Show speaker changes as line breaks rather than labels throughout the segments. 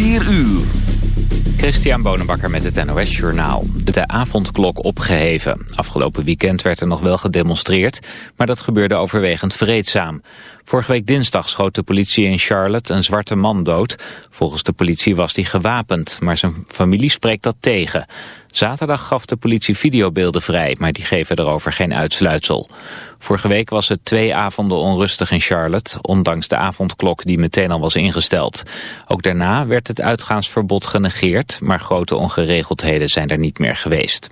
4 uur.
Christian Bonenbakker met het NOS Journaal. De avondklok opgeheven. Afgelopen weekend werd er nog wel gedemonstreerd, maar dat gebeurde overwegend vreedzaam. Vorige week dinsdag schoot de politie in Charlotte een zwarte man dood. Volgens de politie was hij gewapend, maar zijn familie spreekt dat tegen. Zaterdag gaf de politie videobeelden vrij, maar die geven erover geen uitsluitsel. Vorige week was het twee avonden onrustig in Charlotte, ondanks de avondklok die meteen al was ingesteld. Ook daarna werd het uitgaansverbod genegeerd, maar grote ongeregeldheden zijn er niet meer geweest.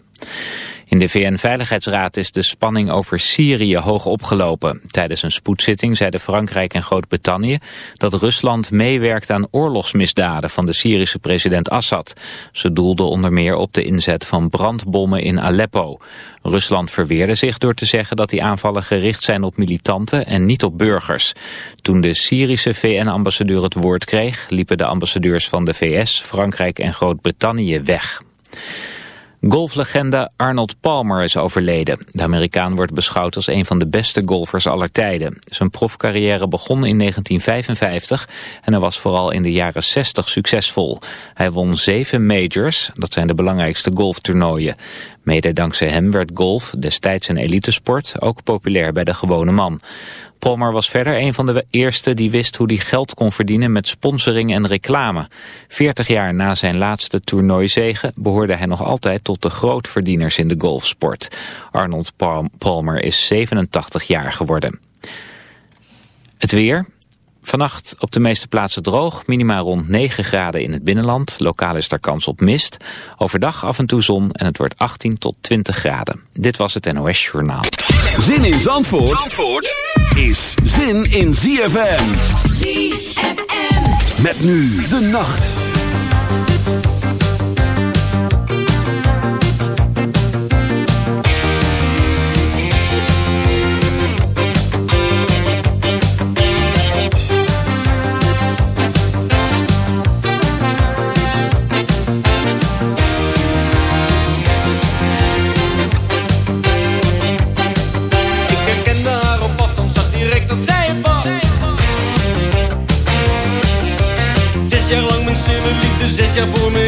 In de VN-veiligheidsraad is de spanning over Syrië hoog opgelopen. Tijdens een spoedzitting zeiden Frankrijk en Groot-Brittannië dat Rusland meewerkt aan oorlogsmisdaden van de Syrische president Assad. Ze doelden onder meer op de inzet van brandbommen in Aleppo. Rusland verweerde zich door te zeggen dat die aanvallen gericht zijn op militanten en niet op burgers. Toen de Syrische VN-ambassadeur het woord kreeg, liepen de ambassadeurs van de VS, Frankrijk en Groot-Brittannië weg. Golflegende Arnold Palmer is overleden. De Amerikaan wordt beschouwd als een van de beste golfers aller tijden. Zijn profcarrière begon in 1955 en hij was vooral in de jaren 60 succesvol. Hij won zeven majors, dat zijn de belangrijkste golftoernooien. Mede dankzij hem werd golf, destijds een elitesport, ook populair bij de gewone man. Palmer was verder een van de eerste die wist hoe hij geld kon verdienen met sponsoring en reclame. Veertig jaar na zijn laatste toernooizegen behoorde hij nog altijd tot de grootverdieners in de golfsport. Arnold Palmer is 87 jaar geworden. Het weer, Vannacht op de meeste plaatsen droog, minimaal rond 9 graden in het binnenland. Lokaal is daar kans op mist. Overdag af en toe zon en het wordt 18 tot 20 graden. Dit was het NOS Journaal.
Zin in Zandvoort, Zandvoort is zin in ZFM. ZFM. Met nu de nacht.
Voor me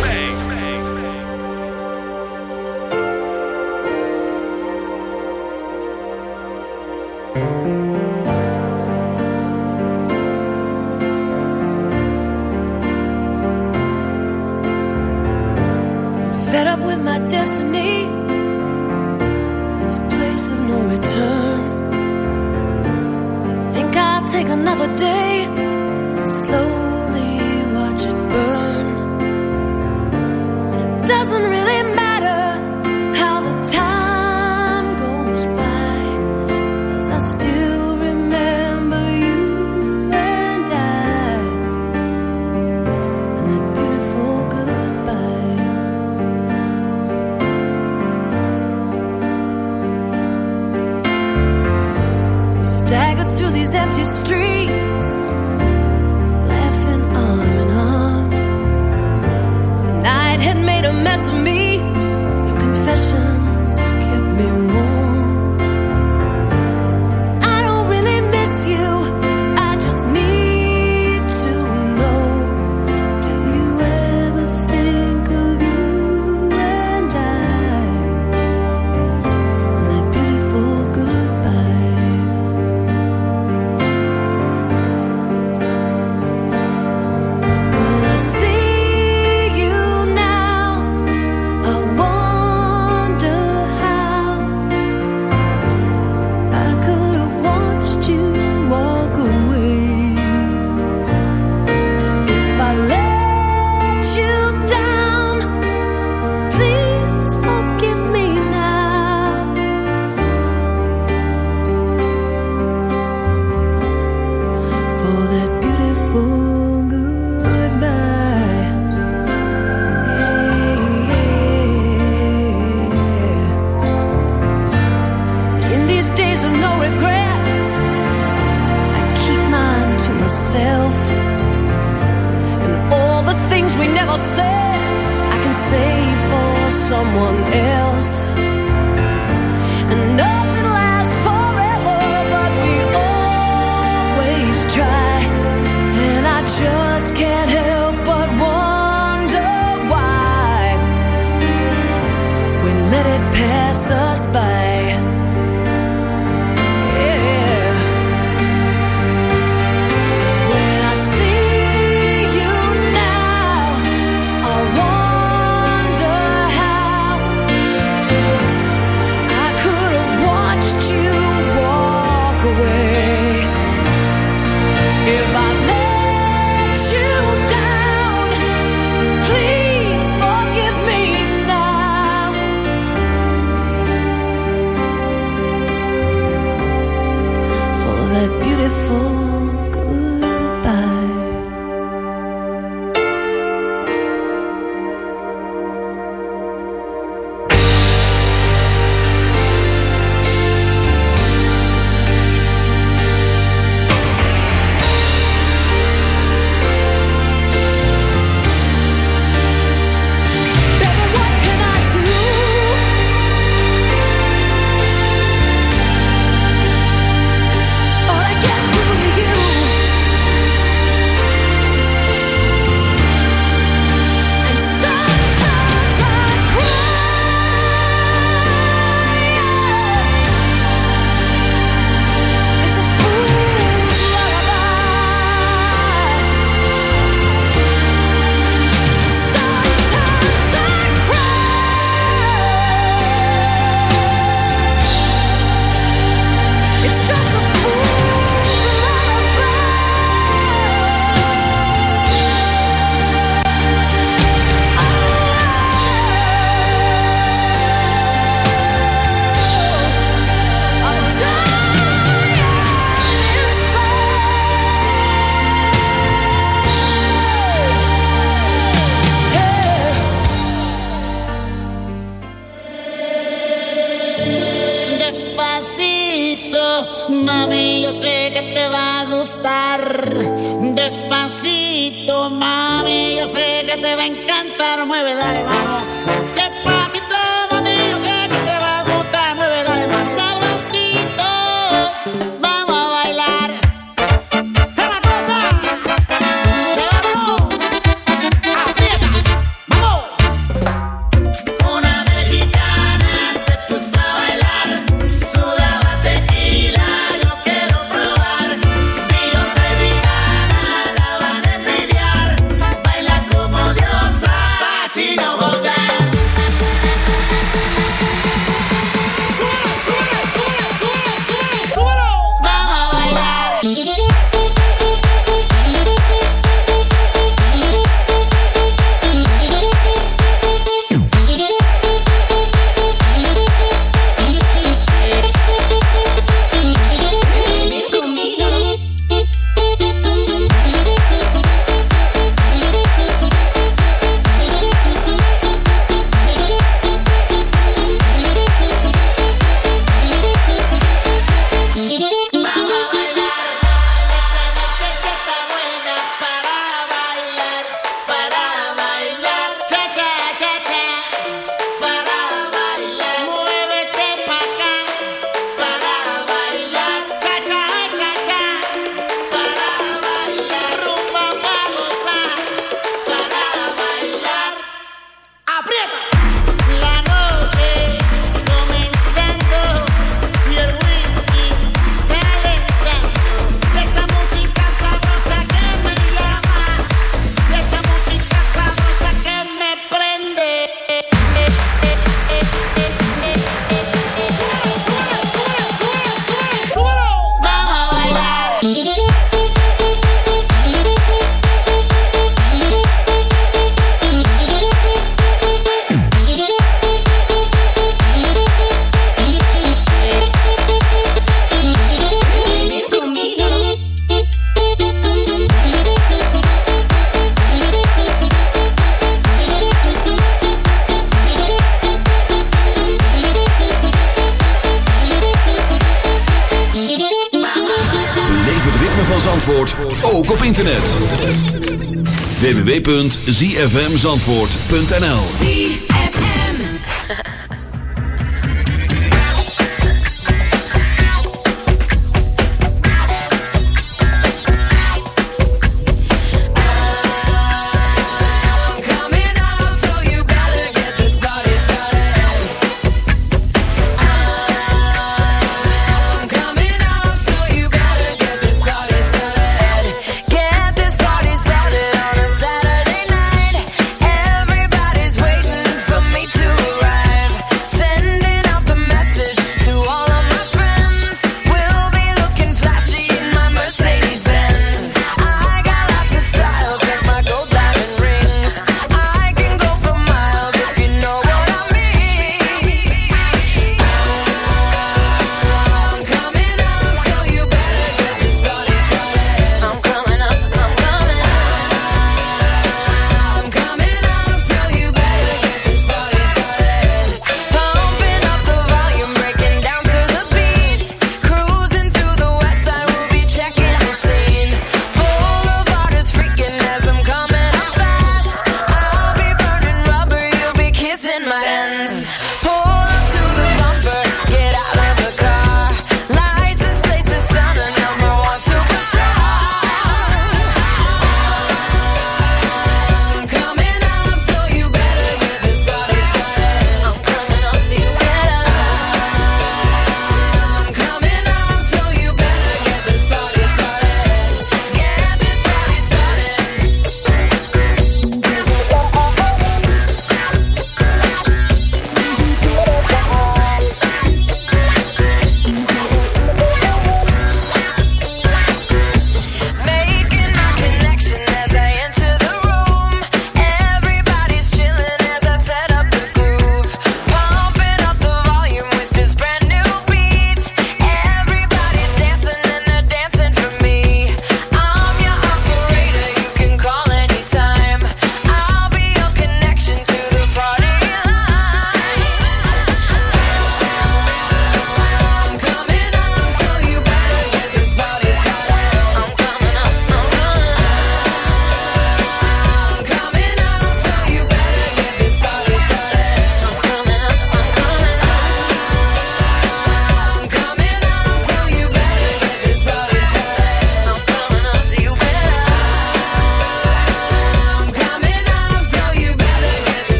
www.zfmzandvoort.nl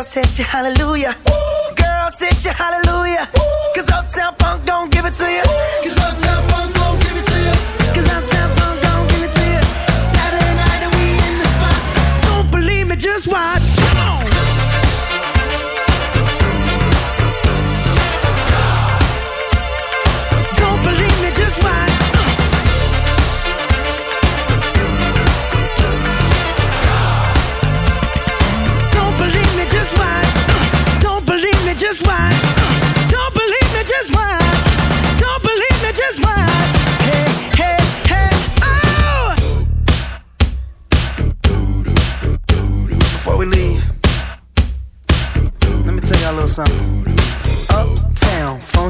Girl, set you hallelujah. Girl, set you hallelujah. Ooh. Cause Uptown Funk don't give it to you. Cause Uptown Funk don't give it to you. Cause Uptown